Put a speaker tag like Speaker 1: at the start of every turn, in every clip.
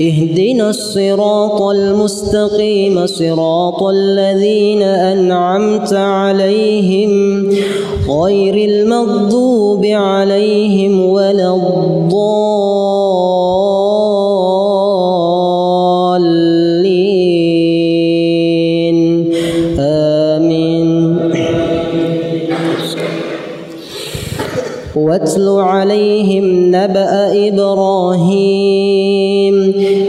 Speaker 1: اهدنا الصراط المستقيم صراط الذين أنعمت عليهم غير المغضوب عليهم ولا الضالين. آمين. واتل عليهم نبأ إبراهيم.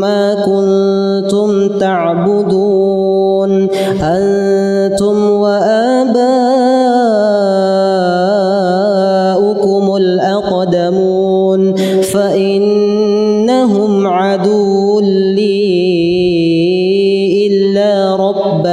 Speaker 1: ما كنتم تعبدون أنتم وآباؤكم الأقدمون.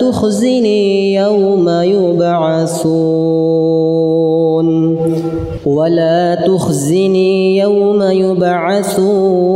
Speaker 1: تخزني يوم يبعثون ولا تخزني يوم يبعثون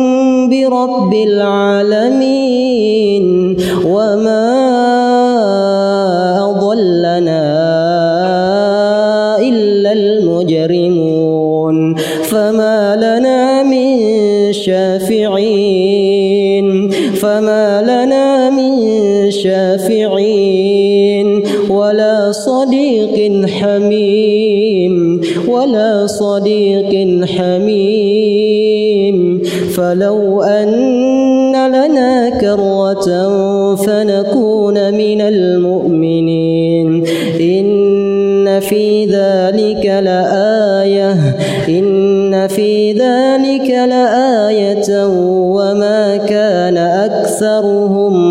Speaker 1: برب العالمين وما أضلنا إلا المجرمون فما لنا من شافعين ولا صديق حميم ولا صديق حميم. فلو أن لنا كرة فنكون من المؤمنين. إن في ذلك لآية إن في ذلك لآية وما كان أكثرهم